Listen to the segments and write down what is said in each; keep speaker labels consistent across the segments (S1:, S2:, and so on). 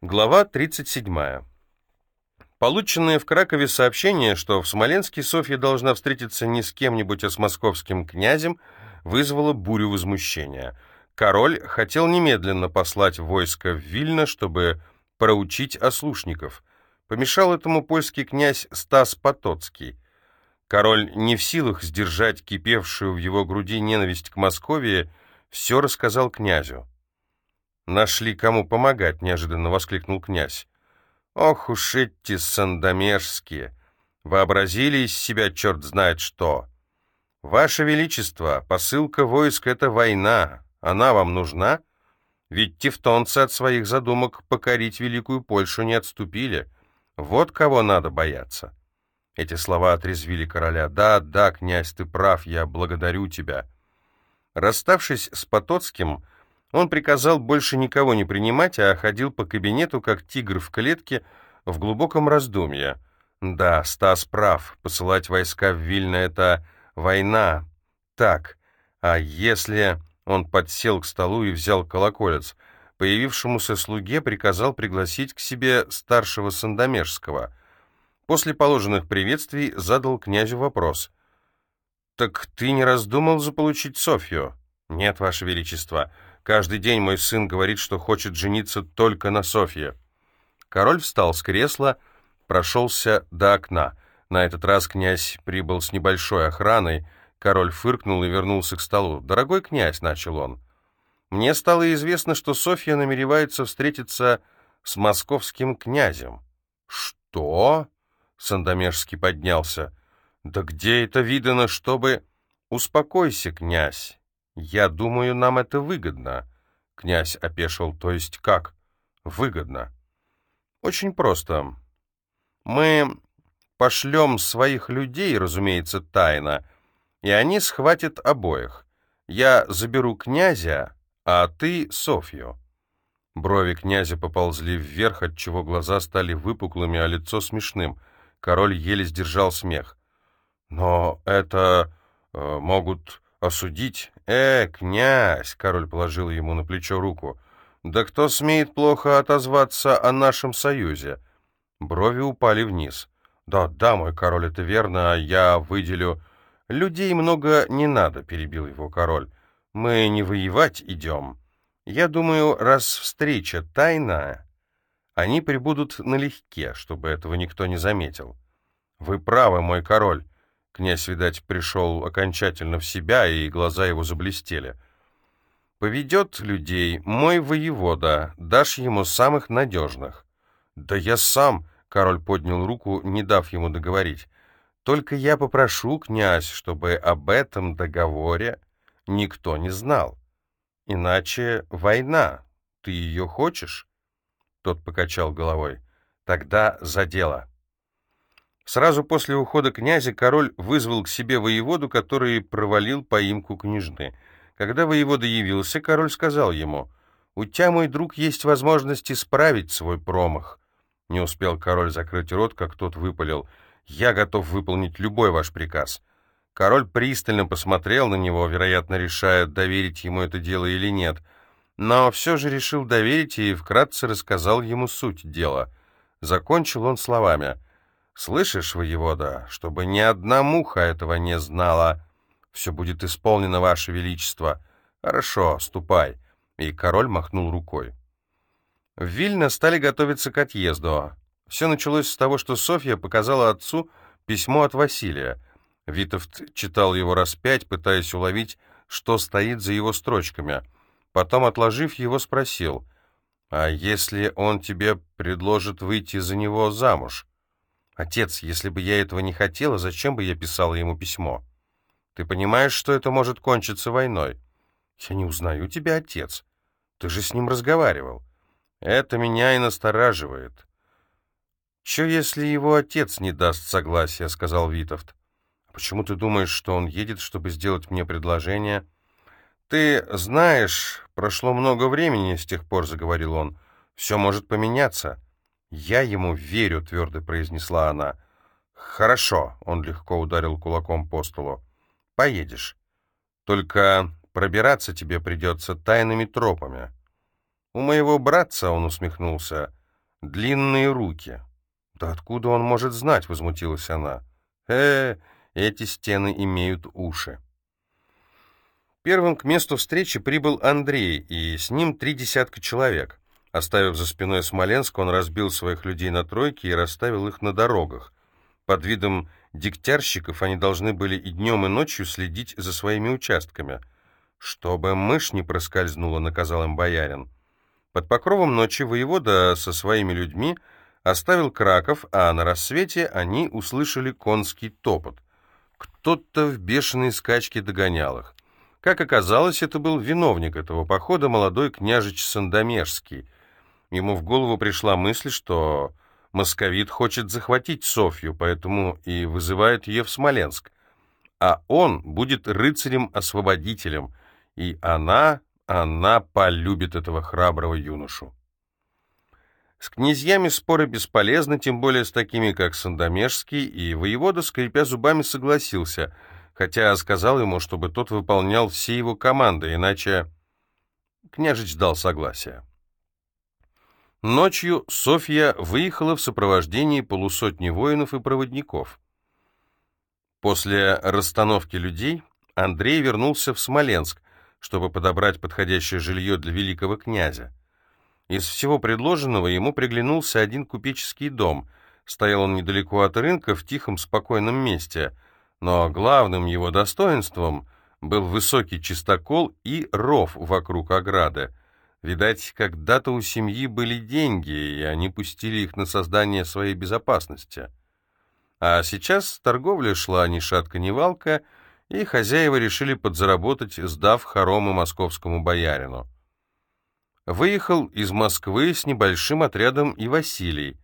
S1: Глава 37. Полученное в Кракове сообщение, что в Смоленске Софья должна встретиться не с кем-нибудь, а с московским князем, вызвало бурю возмущения. Король хотел немедленно послать войско в Вильно, чтобы проучить ослушников. Помешал этому польский князь Стас Потоцкий. Король не в силах сдержать кипевшую в его груди ненависть к Москве, все рассказал князю. «Нашли кому помогать», — неожиданно воскликнул князь. «Ох уж эти сандомежские! Вообразили из себя черт знает что! Ваше Величество, посылка войск — это война. Она вам нужна? Ведь тевтонцы от своих задумок покорить Великую Польшу не отступили. Вот кого надо бояться». Эти слова отрезвили короля. «Да, да, князь, ты прав, я благодарю тебя». Расставшись с Потоцким, — он приказал больше никого не принимать, а ходил по кабинету, как тигр в клетке, в глубоком раздумье. Да, Стас прав, посылать войска в Вильно — это война. Так, а если... Он подсел к столу и взял колоколец. Появившемуся слуге приказал пригласить к себе старшего Сандомежского. После положенных приветствий задал князю вопрос. «Так ты не раздумал заполучить Софью?» «Нет, Ваше Величество». Каждый день мой сын говорит, что хочет жениться только на Софье. Король встал с кресла, прошелся до окна. На этот раз князь прибыл с небольшой охраной. Король фыркнул и вернулся к столу. «Дорогой князь», — начал он, — «мне стало известно, что Софья намеревается встретиться с московским князем». «Что?» — Сандомежский поднялся. «Да где это видано, чтобы...» «Успокойся, князь. «Я думаю, нам это выгодно», — князь опешил. «То есть как? Выгодно?» «Очень просто. Мы пошлем своих людей, разумеется, тайно, и они схватят обоих. Я заберу князя, а ты — Софью». Брови князя поползли вверх, отчего глаза стали выпуклыми, а лицо смешным. Король еле сдержал смех. «Но это э, могут осудить «Э, князь!» — король положил ему на плечо руку. «Да кто смеет плохо отозваться о нашем союзе?» Брови упали вниз. «Да, да, мой король, это верно, я выделю...» «Людей много не надо», — перебил его король. «Мы не воевать идем. Я думаю, раз встреча тайная, они прибудут налегке, чтобы этого никто не заметил». «Вы правы, мой король. Князь, видать, пришел окончательно в себя, и глаза его заблестели. «Поведет людей мой воевода, дашь ему самых надежных». «Да я сам», — король поднял руку, не дав ему договорить. «Только я попрошу, князь, чтобы об этом договоре никто не знал. Иначе война. Ты ее хочешь?» Тот покачал головой. «Тогда за дело». Сразу после ухода князя король вызвал к себе воеводу, который провалил поимку княжны. Когда воевода явился, король сказал ему, «У тебя, мой друг, есть возможность исправить свой промах». Не успел король закрыть рот, как тот выпалил, «Я готов выполнить любой ваш приказ». Король пристально посмотрел на него, вероятно, решая, доверить ему это дело или нет, но все же решил доверить и вкратце рассказал ему суть дела. Закончил он словами — «Слышишь, воевода, чтобы ни одна муха этого не знала. Все будет исполнено, ваше величество. Хорошо, ступай». И король махнул рукой. В Вильно стали готовиться к отъезду. Все началось с того, что Софья показала отцу письмо от Василия. Витовт читал его раз пять, пытаясь уловить, что стоит за его строчками. Потом, отложив его, спросил, «А если он тебе предложит выйти за него замуж?» «Отец, если бы я этого не хотела, зачем бы я писала ему письмо? Ты понимаешь, что это может кончиться войной?» «Я не узнаю тебя, отец. Ты же с ним разговаривал. Это меня и настораживает». «Че, если его отец не даст согласия?» — сказал Витовт. «Почему ты думаешь, что он едет, чтобы сделать мне предложение?» «Ты знаешь, прошло много времени с тех пор», — заговорил он. «Все может поменяться». «Я ему верю», — твердо произнесла она. «Хорошо», — он легко ударил кулаком по столу. «Поедешь. Только пробираться тебе придется тайными тропами». «У моего братца», — он усмехнулся, длинные руки. «Да откуда он может знать?» — возмутилась она. э эти стены имеют уши». Первым к месту встречи прибыл Андрей, и с ним три десятка человек. Оставив за спиной Смоленск, он разбил своих людей на тройки и расставил их на дорогах. Под видом дегтярщиков они должны были и днем, и ночью следить за своими участками. «Чтобы мышь не проскользнула», — наказал им боярин. Под покровом ночи воевода со своими людьми оставил Краков, а на рассвете они услышали конский топот. Кто-то в бешеной скачке догонял их. Как оказалось, это был виновник этого похода, молодой княжич Сандомежский. Ему в голову пришла мысль, что московит хочет захватить Софью, поэтому и вызывает ее в Смоленск. А он будет рыцарем-освободителем, и она, она полюбит этого храброго юношу. С князьями споры бесполезны, тем более с такими, как Сандомежский, и воевода, скрипя зубами, согласился, хотя сказал ему, чтобы тот выполнял все его команды, иначе княжич дал согласие. Ночью Софья выехала в сопровождении полусотни воинов и проводников. После расстановки людей Андрей вернулся в Смоленск, чтобы подобрать подходящее жилье для великого князя. Из всего предложенного ему приглянулся один купеческий дом. Стоял он недалеко от рынка, в тихом, спокойном месте, но главным его достоинством был высокий чистокол и ров вокруг ограды. Видать, когда-то у семьи были деньги, и они пустили их на создание своей безопасности. А сейчас торговля шла ни шатка, ни валка, и хозяева решили подзаработать, сдав хоромы московскому боярину. Выехал из Москвы с небольшим отрядом и Василий.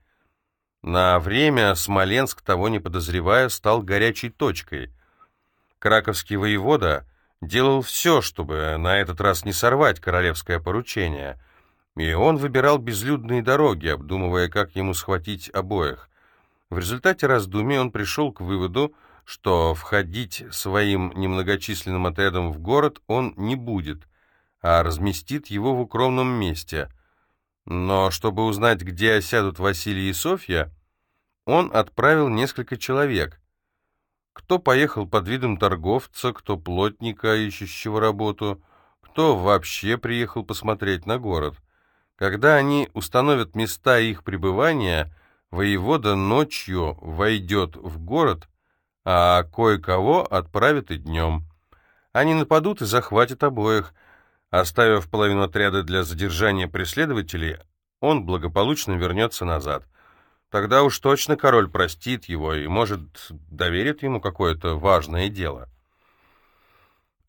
S1: На время Смоленск, того не подозревая, стал горячей точкой. Краковский воевода делал все, чтобы на этот раз не сорвать королевское поручение, и он выбирал безлюдные дороги, обдумывая, как ему схватить обоих. В результате раздумий он пришел к выводу, что входить своим немногочисленным отрядом в город он не будет, а разместит его в укромном месте. Но чтобы узнать, где осядут Василий и Софья, он отправил несколько человек, кто поехал под видом торговца, кто плотника, ищущего работу, кто вообще приехал посмотреть на город. Когда они установят места их пребывания, воевода ночью войдет в город, а кое-кого отправят и днем. Они нападут и захватят обоих. Оставив половину отряда для задержания преследователей, он благополучно вернется назад. Тогда уж точно король простит его и, может, доверит ему какое-то важное дело.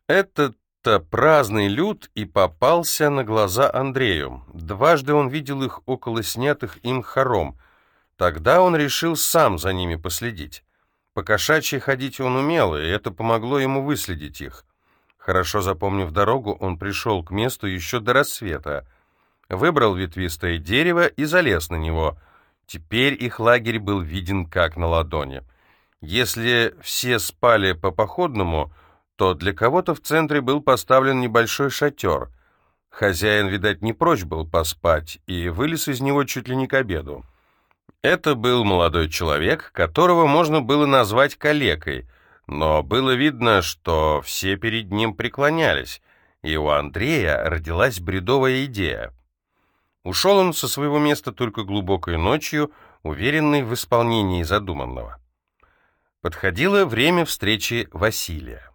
S1: Этот-то праздный люд и попался на глаза Андрею. Дважды он видел их около снятых им хором. Тогда он решил сам за ними последить. По кошачьи ходить он умел, и это помогло ему выследить их. Хорошо запомнив дорогу, он пришел к месту еще до рассвета. Выбрал ветвистое дерево и залез на него — Теперь их лагерь был виден как на ладони. Если все спали по походному, то для кого-то в центре был поставлен небольшой шатер. Хозяин, видать, не прочь был поспать и вылез из него чуть ли не к обеду. Это был молодой человек, которого можно было назвать калекой, но было видно, что все перед ним преклонялись, и у Андрея родилась бредовая идея. Ушел он со своего места только глубокой ночью, уверенный в исполнении задуманного. Подходило время встречи Василия.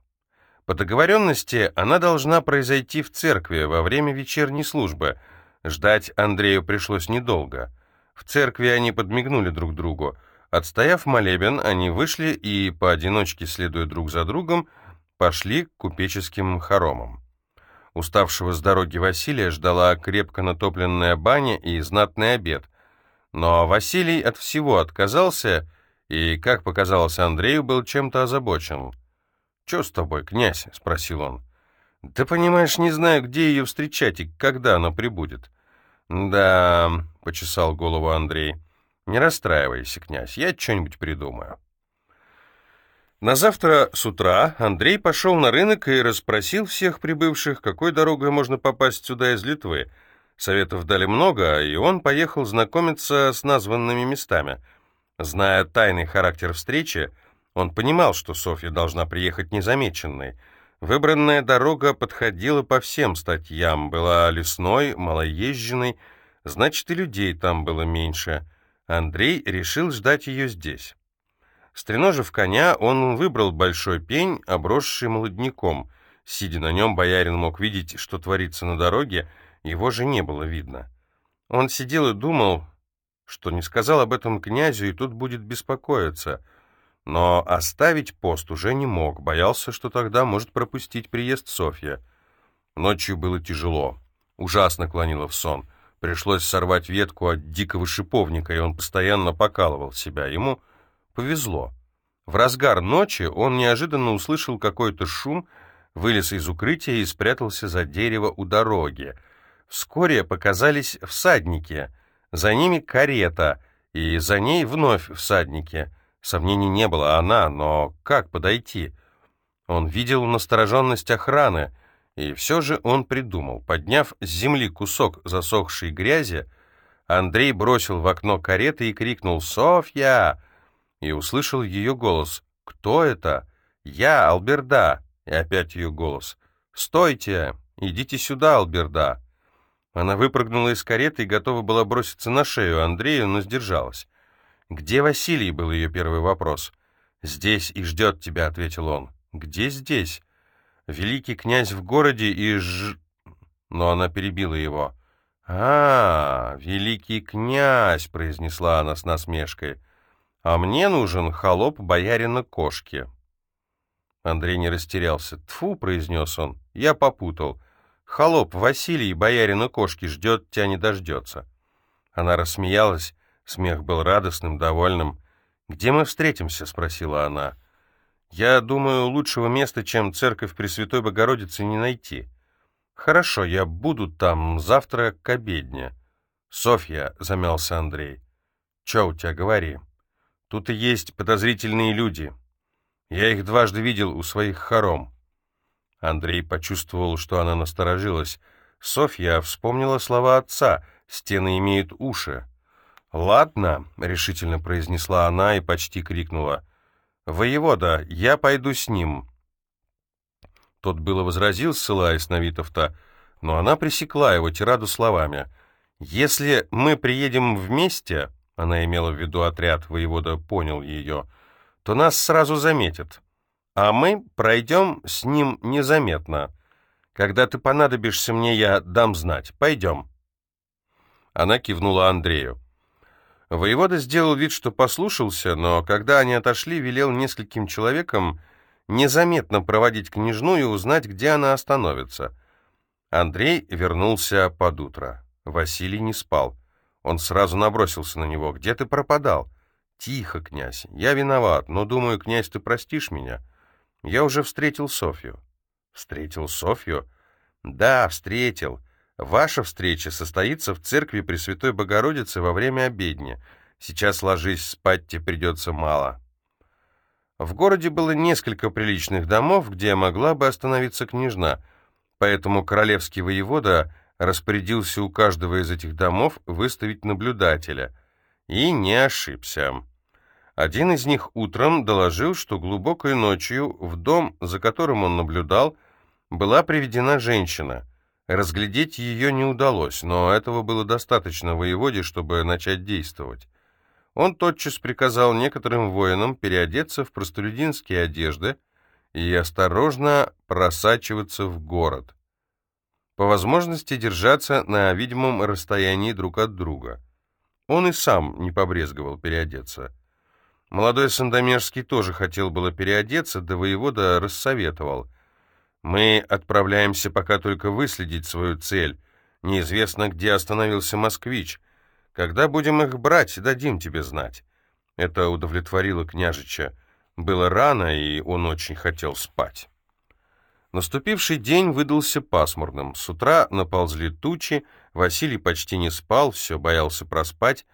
S1: По договоренности она должна произойти в церкви во время вечерней службы. Ждать Андрею пришлось недолго. В церкви они подмигнули друг другу. Отстояв молебен, они вышли и, поодиночке следуя друг за другом, пошли к купеческим хоромам. Уставшего с дороги Василия ждала крепко натопленная баня и знатный обед. Но Василий от всего отказался и, как показалось Андрею, был чем-то озабочен. «Че с тобой, князь?» — спросил он. «Да понимаешь, не знаю, где ее встречать и когда она прибудет». «Да», — почесал голову Андрей, — «не расстраивайся, князь, я что-нибудь придумаю». На завтра с утра Андрей пошел на рынок и расспросил всех прибывших, какой дорогой можно попасть сюда из Литвы. Советов дали много, и он поехал знакомиться с названными местами. Зная тайный характер встречи, он понимал, что Софья должна приехать незамеченной. Выбранная дорога подходила по всем статьям, была лесной, малоезженной, значит, и людей там было меньше. Андрей решил ждать ее здесь. Стреножив коня, он выбрал большой пень, обросший молодняком. Сидя на нем, боярин мог видеть, что творится на дороге, его же не было видно. Он сидел и думал, что не сказал об этом князю, и тут будет беспокоиться. Но оставить пост уже не мог, боялся, что тогда может пропустить приезд Софья. Ночью было тяжело, ужасно клонило в сон. Пришлось сорвать ветку от дикого шиповника, и он постоянно покалывал себя. Ему повезло. В разгар ночи он неожиданно услышал какой-то шум, вылез из укрытия и спрятался за дерево у дороги. Вскоре показались всадники, за ними карета, и за ней вновь всадники. Сомнений не было, она, но как подойти? Он видел настороженность охраны, и все же он придумал. Подняв с земли кусок засохшей грязи, Андрей бросил в окно кареты и крикнул «Софья!» И услышал ее голос. «Кто это?» «Я, Алберда!» И опять ее голос. «Стойте! Идите сюда, Алберда!» Она выпрыгнула из кареты и готова была броситься на шею Андрею, но сдержалась. «Где Василий?» — был ее первый вопрос. «Здесь и ждет тебя», — ответил он. «Где здесь?» «Великий князь в городе и ж...» Но она перебила его. «А, великий князь!» — произнесла она с насмешкой. «А мне нужен холоп боярина кошки». Андрей не растерялся. «Тфу!» — произнес он. «Я попутал. Холоп Василий, боярина кошки, ждет тебя не дождется». Она рассмеялась Смех был радостным, довольным. «Где мы встретимся?» — спросила она. «Я думаю, лучшего места, чем церковь Пресвятой Богородицы, не найти. Хорошо, я буду там завтра к обедне». «Софья», — замялся Андрей. «Че у тебя, говори. Тут и есть подозрительные люди. Я их дважды видел у своих хором». Андрей почувствовал, что она насторожилась. Софья вспомнила слова отца «Стены имеют уши». «Ладно», — решительно произнесла она и почти крикнула. «Воевода, я пойду с ним». Тот было возразил, ссылаясь на Витовта, но она пресекла его тираду словами. «Если мы приедем вместе», — она имела в виду отряд, воевода понял ее, — «то нас сразу заметят, а мы пройдем с ним незаметно. Когда ты понадобишься мне, я дам знать. Пойдем». Она кивнула Андрею. Воевода сделал вид, что послушался, но когда они отошли, велел нескольким человекам незаметно проводить княжну и узнать, где она остановится. Андрей вернулся под утро. Василий не спал. Он сразу набросился на него. «Где ты пропадал?» «Тихо, князь. Я виноват, но, думаю, князь, ты простишь меня. Я уже встретил Софью». «Встретил Софью?» «Да, встретил. Ваша встреча состоится в церкви Пресвятой Богородицы во время обедни. Сейчас ложись, спать тебе придется мало. В городе было несколько приличных домов, где могла бы остановиться княжна, поэтому королевский воевода распорядился у каждого из этих домов выставить наблюдателя. И не ошибся. Один из них утром доложил, что глубокой ночью в дом, за которым он наблюдал, была приведена женщина — Разглядеть ее не удалось, но этого было достаточно воеводе, чтобы начать действовать. Он тотчас приказал некоторым воинам переодеться в простолюдинские одежды и осторожно просачиваться в город. По возможности держаться на видимом расстоянии друг от друга. Он и сам не побрезговал переодеться. Молодой Сандомирский тоже хотел было переодеться, да воевода рассоветовал — мы отправляемся пока только выследить свою цель. Неизвестно, где остановился москвич. Когда будем их брать, дадим тебе знать». Это удовлетворило княжича. Было рано, и он очень хотел спать. Наступивший день выдался пасмурным. С утра наползли тучи, Василий почти не спал, все боялся проспать.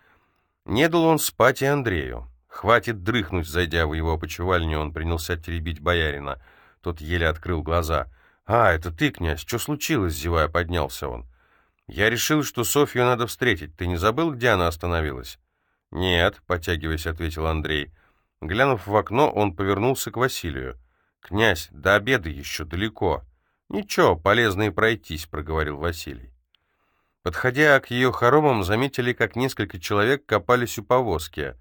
S1: Не дал он спать и Андрею. Хватит дрыхнуть, зайдя в его опочивальню, он принялся теребить боярина — тот еле открыл глаза. «А, это ты, князь, что случилось?» — зевая, поднялся он. «Я решил, что Софью надо встретить. Ты не забыл, где она остановилась?» «Нет», — потягиваясь, ответил Андрей. Глянув в окно, он повернулся к Василию. «Князь, до обеда еще далеко». «Ничего, полезно и пройтись», — проговорил Василий. Подходя к ее хоромам, заметили, как несколько человек копались у повозки.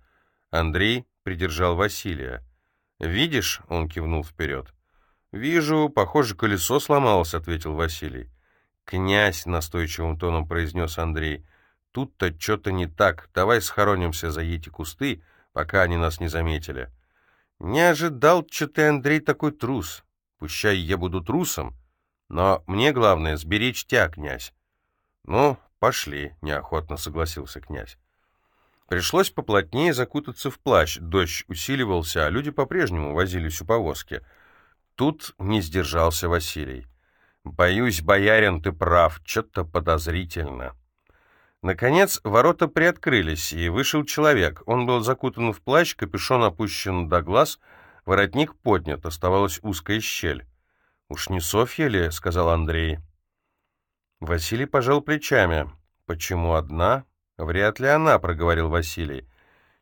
S1: Андрей придержал Василия. «Видишь?» — он кивнул вперед. «Вижу, похоже, колесо сломалось», — ответил Василий. «Князь», — настойчивым тоном произнес Андрей, — «тут-то что-то не так. Давай схоронимся за эти кусты, пока они нас не заметили». «Не ожидал, что ты, Андрей, такой трус. Пущай я буду трусом, но мне главное — сберечь тебя, князь». «Ну, пошли», — неохотно согласился князь. Пришлось поплотнее закутаться в плащ, дождь усиливался, а люди по-прежнему возились у повозки. Тут не сдержался Василий. «Боюсь, боярин, ты прав, что-то подозрительно». Наконец, ворота приоткрылись, и вышел человек. Он был закутан в плащ, капюшон опущен до глаз, воротник поднят, оставалась узкая щель. «Уж не Софья ли?» — сказал Андрей. Василий пожал плечами. «Почему одна?» «Вряд ли она», — проговорил Василий.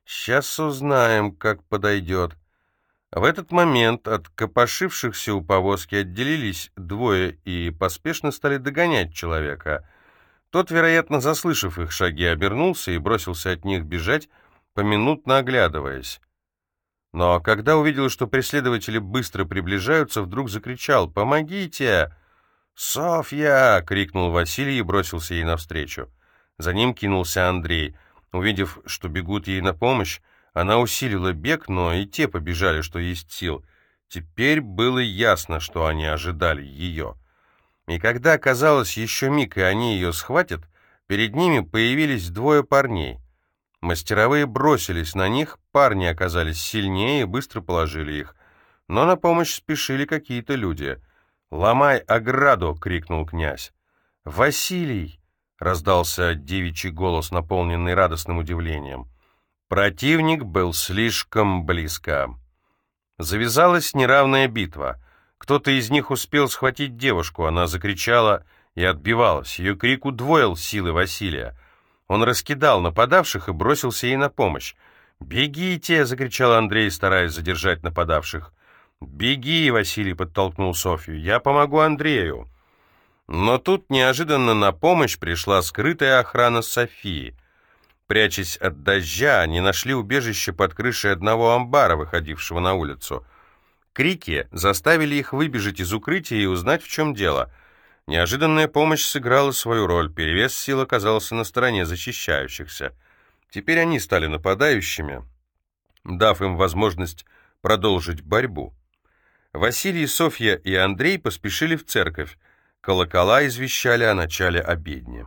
S1: «Сейчас узнаем, как подойдет». В этот момент от копошившихся у повозки отделились двое и поспешно стали догонять человека. Тот, вероятно, заслышав их шаги, обернулся и бросился от них бежать, поминутно оглядываясь. Но когда увидел, что преследователи быстро приближаются, вдруг закричал «Помогите!» «Софья!» — крикнул Василий и бросился ей навстречу. За ним кинулся Андрей. Увидев, что бегут ей на помощь, она усилила бег, но и те побежали, что есть сил. Теперь было ясно, что они ожидали ее. И когда казалось еще миг, и они ее схватят, перед ними появились двое парней. Мастеровые бросились на них, парни оказались сильнее и быстро положили их. Но на помощь спешили какие-то люди. «Ломай ограду!» — крикнул князь. «Василий!» — раздался девичий голос, наполненный радостным удивлением. Противник был слишком близко. Завязалась неравная битва. Кто-то из них успел схватить девушку, она закричала и отбивалась. Ее крик удвоил силы Василия. Он раскидал нападавших и бросился ей на помощь. «Бегите!» — закричал Андрей, стараясь задержать нападавших. «Беги!» — Василий подтолкнул Софью. «Я помогу Андрею!» Но тут неожиданно на помощь пришла скрытая охрана Софии. Прячась от дождя, они нашли убежище под крышей одного амбара, выходившего на улицу. Крики заставили их выбежать из укрытия и узнать, в чем дело. Неожиданная помощь сыграла свою роль, перевес сил оказался на стороне защищающихся. Теперь они стали нападающими, дав им возможность продолжить борьбу. Василий, Софья и Андрей поспешили в церковь. Колокола извещали о начале обедни.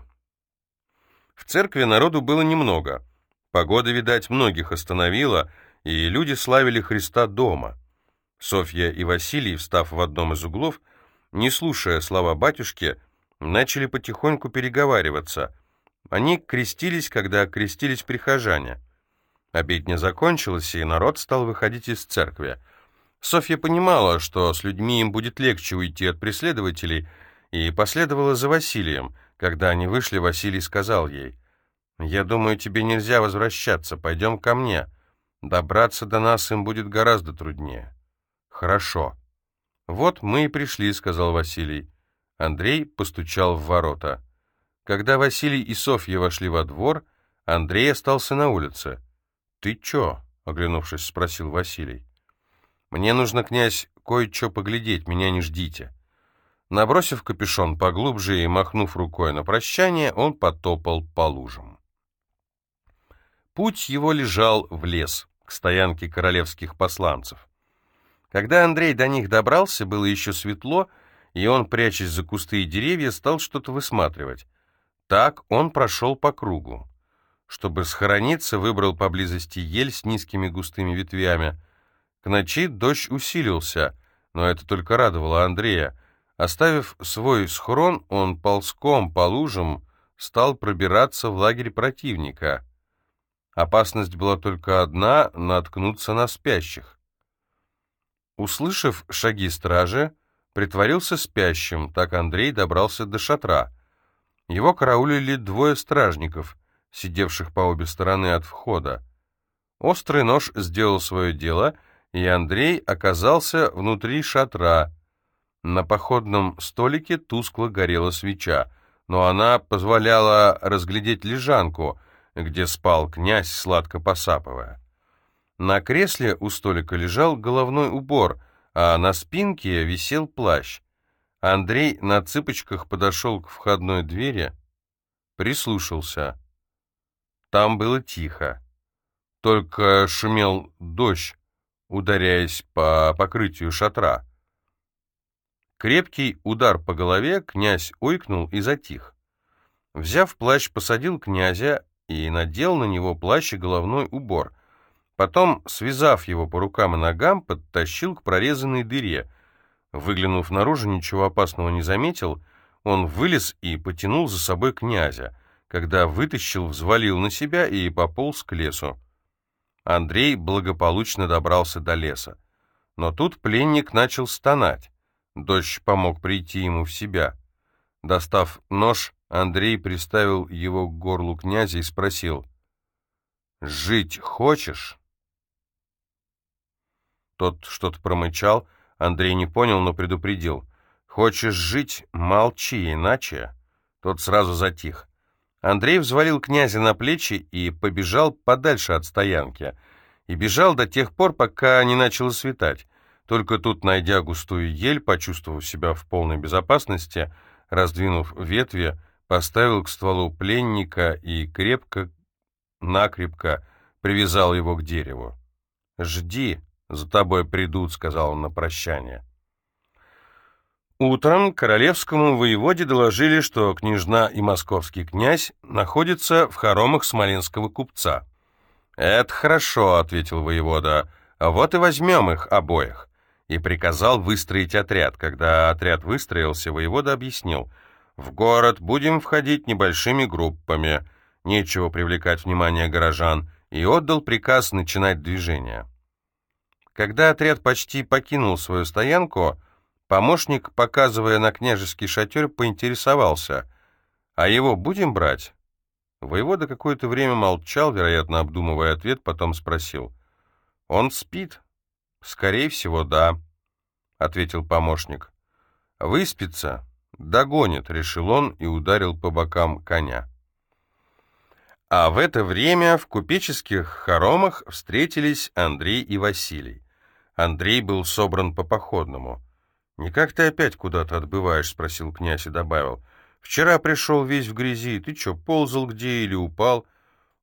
S1: В церкви народу было немного. Погода, видать, многих остановила, и люди славили Христа дома. Софья и Василий, встав в одном из углов, не слушая слова батюшки, начали потихоньку переговариваться. Они крестились, когда крестились прихожане. Обедня закончилась, и народ стал выходить из церкви. Софья понимала, что с людьми им будет легче уйти от преследователей, и последовала за Василием. Когда они вышли, Василий сказал ей, «Я думаю, тебе нельзя возвращаться, пойдем ко мне. Добраться до нас им будет гораздо труднее». «Хорошо». «Вот мы и пришли», — сказал Василий. Андрей постучал в ворота. Когда Василий и Софья вошли во двор, Андрей остался на улице. «Ты чё?» — оглянувшись, спросил Василий. «Мне нужно, князь, кое-что поглядеть, меня не ждите». Набросив капюшон поглубже и махнув рукой на прощание, он потопал по лужам. Путь его лежал в лес, к стоянке королевских посланцев. Когда Андрей до них добрался, было еще светло, и он, прячась за кусты и деревья, стал что-то высматривать. Так он прошел по кругу. Чтобы схорониться, выбрал поблизости ель с низкими густыми ветвями. К ночи дождь усилился, но это только радовало Андрея. Оставив свой схрон, он ползком по лужам стал пробираться в лагерь противника. Опасность была только одна — наткнуться на спящих. Услышав шаги стражи, притворился спящим, так Андрей добрался до шатра. Его караулили двое стражников, сидевших по обе стороны от входа. Острый нож сделал свое дело, и Андрей оказался внутри шатра. На походном столике тускло горела свеча, но она позволяла разглядеть лежанку, где спал князь, сладко посапывая. На кресле у столика лежал головной убор, а на спинке висел плащ. Андрей на цыпочках подошел к входной двери, прислушался. Там было тихо. Только шумел дождь, ударяясь по покрытию шатра. Крепкий удар по голове князь ойкнул и затих. Взяв плащ, посадил князя и надел на него плащ и головной убор. Потом, связав его по рукам и ногам, подтащил к прорезанной дыре. Выглянув наружу, ничего опасного не заметил. Он вылез и потянул за собой князя. Когда вытащил, взвалил на себя и пополз к лесу. Андрей благополучно добрался до леса. Но тут пленник начал стонать. Дождь помог прийти ему в себя. Достав нож, Андрей приставил его к горлу князя и спросил, «Жить хочешь?» Тот что-то промычал, Андрей не понял, но предупредил, «Хочешь жить? Молчи, иначе...» Тот сразу затих. Андрей взвалил князя на плечи и побежал подальше от стоянки. И бежал до тех пор, пока не начало светать. Только тут, найдя густую ель, почувствовав себя в полной безопасности, раздвинув ветви, поставил к стволу пленника и крепко, накрепко привязал его к дереву. «Жди, за тобой придут», — сказал он на прощание. Утром королевскому воеводе доложили, что княжна и московский князь находятся в хоромах смоленского купца. «Это хорошо», — ответил воевода, — «вот и возьмем их обоих». И приказал выстроить отряд. Когда отряд выстроился, воевода объяснил, «В город будем входить небольшими группами, нечего привлекать внимание горожан», и отдал приказ начинать движение. Когда отряд почти покинул свою стоянку, Помощник, показывая на княжеский шатер, поинтересовался, «А его будем брать?» Воевода какое-то время молчал, вероятно, обдумывая ответ, потом спросил, «Он спит?» «Скорее всего, да», — ответил помощник. «Выспится?» «Догонит», — решил он и ударил по бокам коня. А в это время в купеческих хоромах встретились Андрей и Василий. Андрей был собран по походному. «Никак ты опять куда-то отбываешь?» — спросил князь и добавил. «Вчера пришел весь в грязи. Ты что, ползал где или упал?»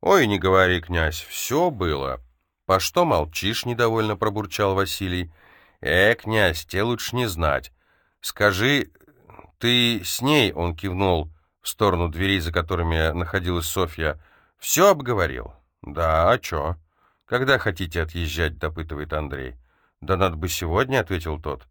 S1: «Ой, не говори, князь, все было». «По что молчишь?» — недовольно пробурчал Василий. «Э, князь, тебе лучше не знать. Скажи, ты с ней?» — он кивнул в сторону дверей, за которыми находилась Софья. «Все обговорил?» «Да, а чё?» «Когда хотите отъезжать?» — допытывает Андрей. «Да надо бы сегодня», — ответил тот.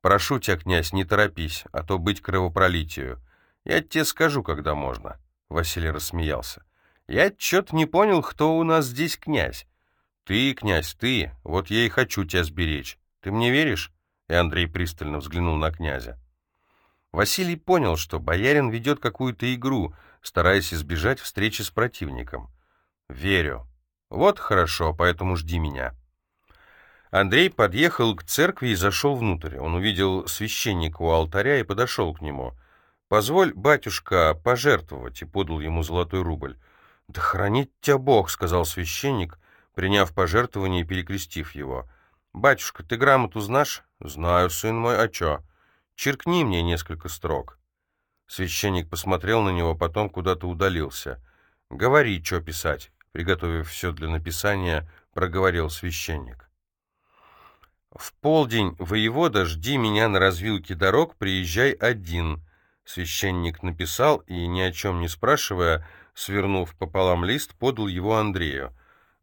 S1: «Прошу тебя, князь, не торопись, а то быть кровопролитию. Я тебе скажу, когда можно». Василий рассмеялся. «Я чё-то не понял, кто у нас здесь князь. Ты, князь, ты, вот я и хочу тебя сберечь. Ты мне веришь?» И Андрей пристально взглянул на князя. Василий понял, что боярин ведет какую-то игру, стараясь избежать встречи с противником. «Верю. Вот хорошо, поэтому жди меня». Андрей подъехал к церкви и зашел внутрь. Он увидел священника у алтаря и подошел к нему. «Позволь, батюшка, пожертвовать», и подал ему золотой рубль. «Да хранит тебя Бог», — сказал священник, приняв пожертвование и перекрестив его. «Батюшка, ты грамоту знаешь?» «Знаю, сын мой, а чё?» «Черкни мне несколько строк». Священник посмотрел на него, потом куда-то удалился. «Говори, что писать», — приготовив все для написания, проговорил священник. «В полдень, воевода, жди меня на развилке дорог, приезжай один», — священник написал и, ни о чем не спрашивая, свернув пополам лист, подал его Андрею.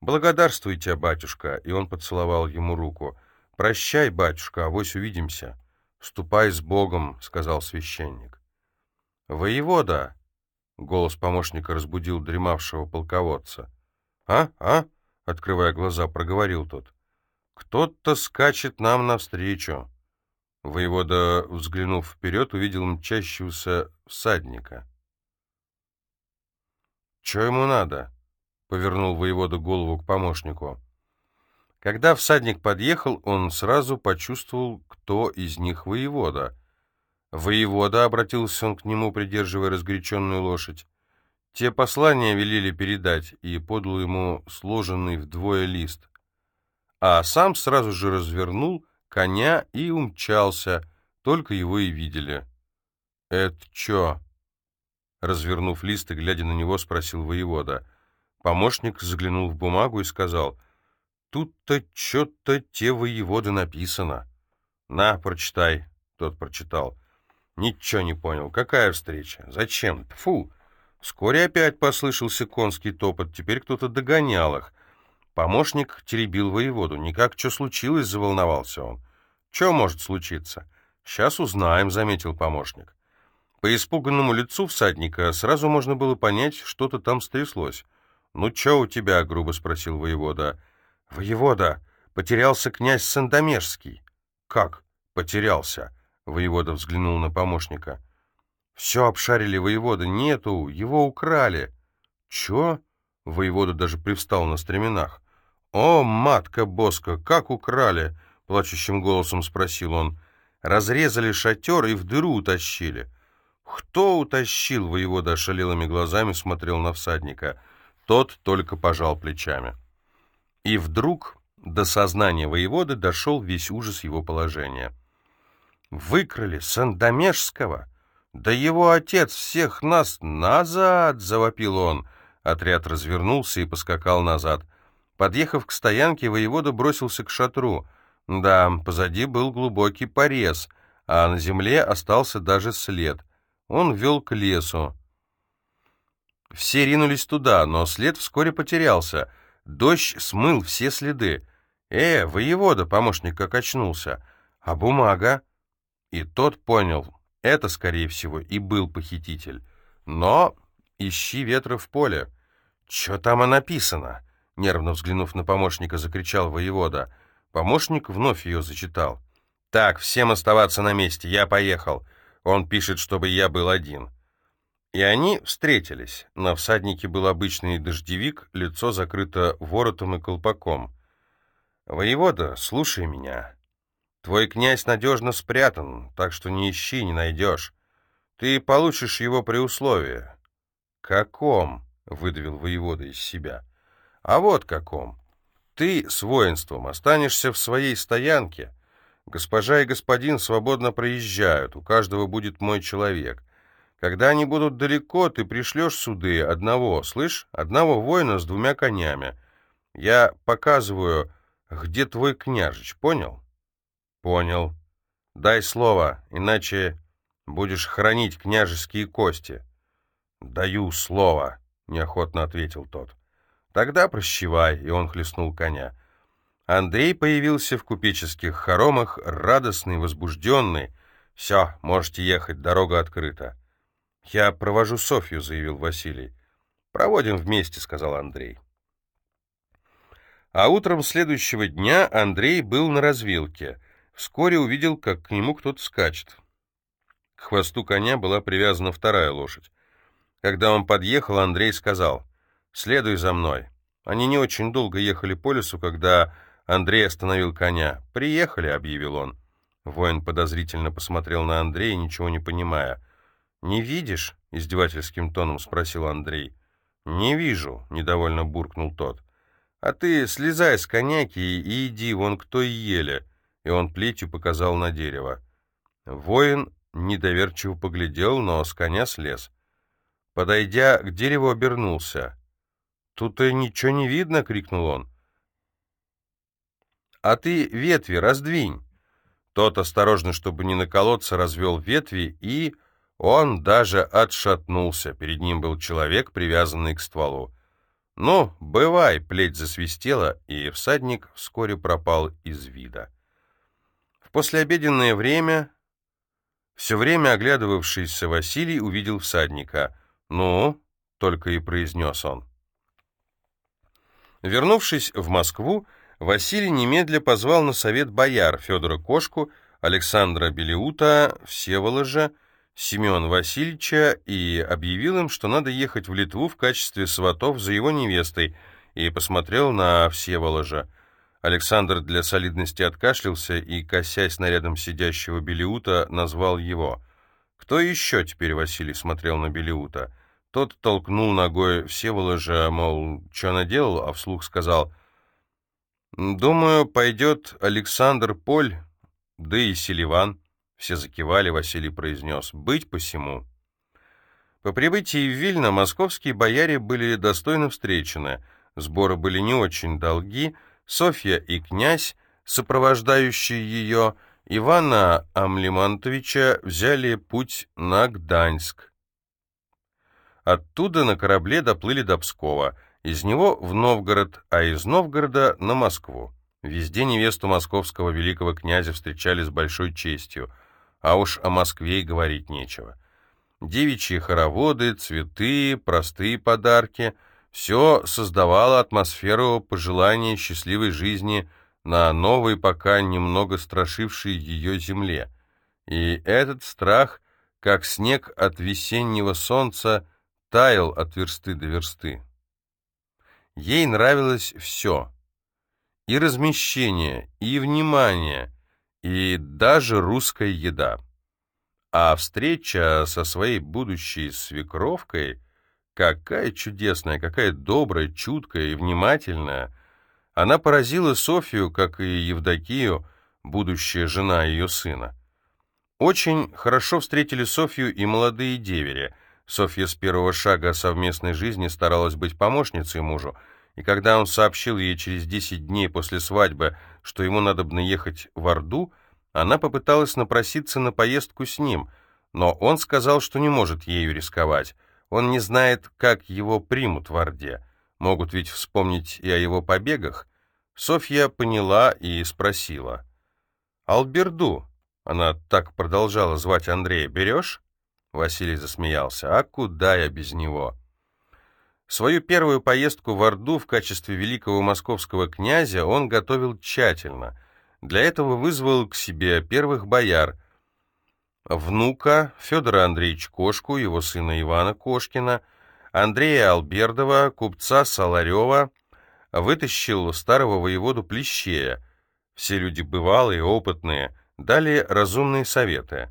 S1: «Благодарствуйте, батюшка», — и он поцеловал ему руку. «Прощай, батюшка, авось увидимся». «Ступай с Богом», — сказал священник. «Воевода!» — голос помощника разбудил дремавшего полководца. «А? А?» — открывая глаза, проговорил тот. «Кто-то скачет нам навстречу». Воевода, взглянув вперед, увидел мчащегося всадника. «Че ему надо?» — повернул воевода голову к помощнику. Когда всадник подъехал, он сразу почувствовал, кто из них воевода. «Воевода», — обратился он к нему, придерживая разгоряченную лошадь. Те послания велели передать, и подал ему сложенный вдвое лист. А сам сразу же развернул коня и умчался, только его и видели. «Это чё?» Развернув лист и глядя на него, спросил воевода. Помощник заглянул в бумагу и сказал, Тут-то что-то те воеводы написано. На, прочитай. Тот прочитал. Ничего не понял. Какая встреча? Зачем? Фу. Вскоре опять послышался конский топот. Теперь кто-то догонял их. Помощник теребил воеводу. Никак что случилось, заволновался он. Что может случиться? Сейчас узнаем, заметил помощник. По испуганному лицу всадника сразу можно было понять, что-то там стряслось. «Ну, что у тебя?» — грубо спросил воевода. «Воевода, потерялся князь Сандомежский». «Как потерялся?» — воевода взглянул на помощника. «Все обшарили воевода, нету, его украли». «Чё?» — воевода даже привстал на стременах. «О, матка Боска, как украли?» — плачущим голосом спросил он. «Разрезали шатер и в дыру утащили». «Кто утащил?» — воевода ошалелыми глазами смотрел на всадника. Тот только пожал плечами. И вдруг до сознания воеводы дошел весь ужас его положения. «Выкрали Сандомежского? Да его отец всех нас назад!» — завопил он. Отряд развернулся и поскакал назад. Подъехав к стоянке, воевода бросился к шатру. Да, позади был глубокий порез, а на земле остался даже след. Он вел к лесу. Все ринулись туда, но след вскоре потерялся — Дождь смыл все следы. «Э, воевода!» — помощник как очнулся. «А бумага?» И тот понял, это, скорее всего, и был похититель. Но ищи ветра в поле. «Чё там и написано?» Нервно взглянув на помощника, закричал воевода. Помощник вновь ее зачитал. «Так, всем оставаться на месте, я поехал. Он пишет, чтобы я был один». И они встретились. На всаднике был обычный дождевик, лицо закрыто воротом и колпаком. «Воевода, слушай меня. Твой князь надежно спрятан, так что не ищи, не найдешь. Ты получишь его при условии». «Каком?» — выдавил воевода из себя. «А вот каком. Ты с воинством останешься в своей стоянке. Госпожа и господин свободно проезжают, у каждого будет мой человек». Когда они будут далеко, ты пришлешь суды одного, слышь, одного воина с двумя конями. Я показываю, где твой княжич, понял? Понял. Дай слово, иначе будешь хранить княжеские кости. Даю слово, неохотно ответил тот. Тогда прощевай, и он хлестнул коня. Андрей появился в купеческих хоромах, радостный, возбужденный. «Все, можете ехать, дорога открыта». «Я провожу Софью», — заявил Василий. «Проводим вместе», — сказал Андрей. А утром следующего дня Андрей был на развилке. Вскоре увидел, как к нему кто-то скачет. К хвосту коня была привязана вторая лошадь. Когда он подъехал, Андрей сказал, «Следуй за мной». Они не очень долго ехали по лесу, когда Андрей остановил коня. «Приехали», — объявил он. Воин подозрительно посмотрел на Андрея, ничего не понимая. «Не видишь?» — издевательским тоном спросил Андрей. «Не вижу», — недовольно буркнул тот. «А ты слезай с коняки и иди вон к той еле», — и он плетью показал на дерево. Воин недоверчиво поглядел, но с коня слез. Подойдя к дереву, обернулся. «Тут ничего не видно!» — крикнул он. «А ты ветви раздвинь!» Тот, осторожно, чтобы не наколоться, развел ветви и он даже отшатнулся. Перед ним был человек, привязанный к стволу. «Ну, бывай!» — плеть засвистела, и всадник вскоре пропал из вида. В послеобеденное время, все время оглядывавшийся Василий увидел всадника. «Ну?» — только и произнес он. Вернувшись в Москву, Василий немедля позвал на совет бояр Федора Кошку, Александра Белиута, Всеволожа, Семен Васильевича и объявил им, что надо ехать в Литву в качестве сватов за его невестой, и посмотрел на Всеволожа. Александр для солидности откашлялся и, косясь на рядом сидящего Белиута, назвал его. «Кто еще теперь?» — Василий смотрел на Белиута. Тот толкнул ногой Всеволожа, мол, что наделал, а вслух сказал, «Думаю, пойдет Александр Поль, да и Селиван». Все закивали, Василий произнес, «Быть посему». По прибытии в Вильно московские бояре были достойно встречены, сборы были не очень долги, Софья и князь, сопровождающие ее, Ивана Амлимантовича взяли путь на Гданьск. Оттуда на корабле доплыли до Пскова, из него в Новгород, а из Новгорода на Москву. Везде невесту московского великого князя встречали с большой честью, а уж о Москве и говорить нечего. Девичьи хороводы, цветы, простые подарки — все создавало атмосферу пожелания счастливой жизни на новой, пока немного страшившей ее земле. И этот страх, как снег от весеннего солнца, таял от версты до версты. Ей нравилось все. И размещение, и внимание, и даже русская еда. А встреча со своей будущей свекровкой, какая чудесная, какая добрая, чуткая и внимательная, она поразила Софию, как и Евдокию, будущая жена ее сына. Очень хорошо встретили Софью и молодые девери — Софья с первого шага совместной жизни старалась быть помощницей мужу, и когда он сообщил ей через 10 дней после свадьбы, что ему надо бы ехать в Орду, она попыталась напроситься на поездку с ним, но он сказал, что не может ею рисковать. Он не знает, как его примут в Орде. Могут ведь вспомнить и о его побегах. Софья поняла и спросила. «Алберду», она так продолжала звать Андрея, «берешь?» Василий засмеялся. «А куда я без него?» Свою первую поездку в Орду в качестве великого московского князя он готовил тщательно. Для этого вызвал к себе первых бояр. Внука Федора Андреевича Кошку, его сына Ивана Кошкина, Андрея Албердова, купца Соларева, вытащил старого воеводу Плещея. Все люди бывалые, опытные, дали разумные советы.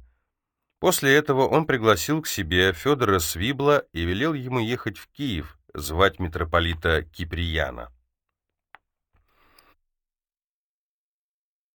S1: После этого он пригласил к себе Федора Свибла и велел ему ехать в Киев, звать митрополита Киприяна.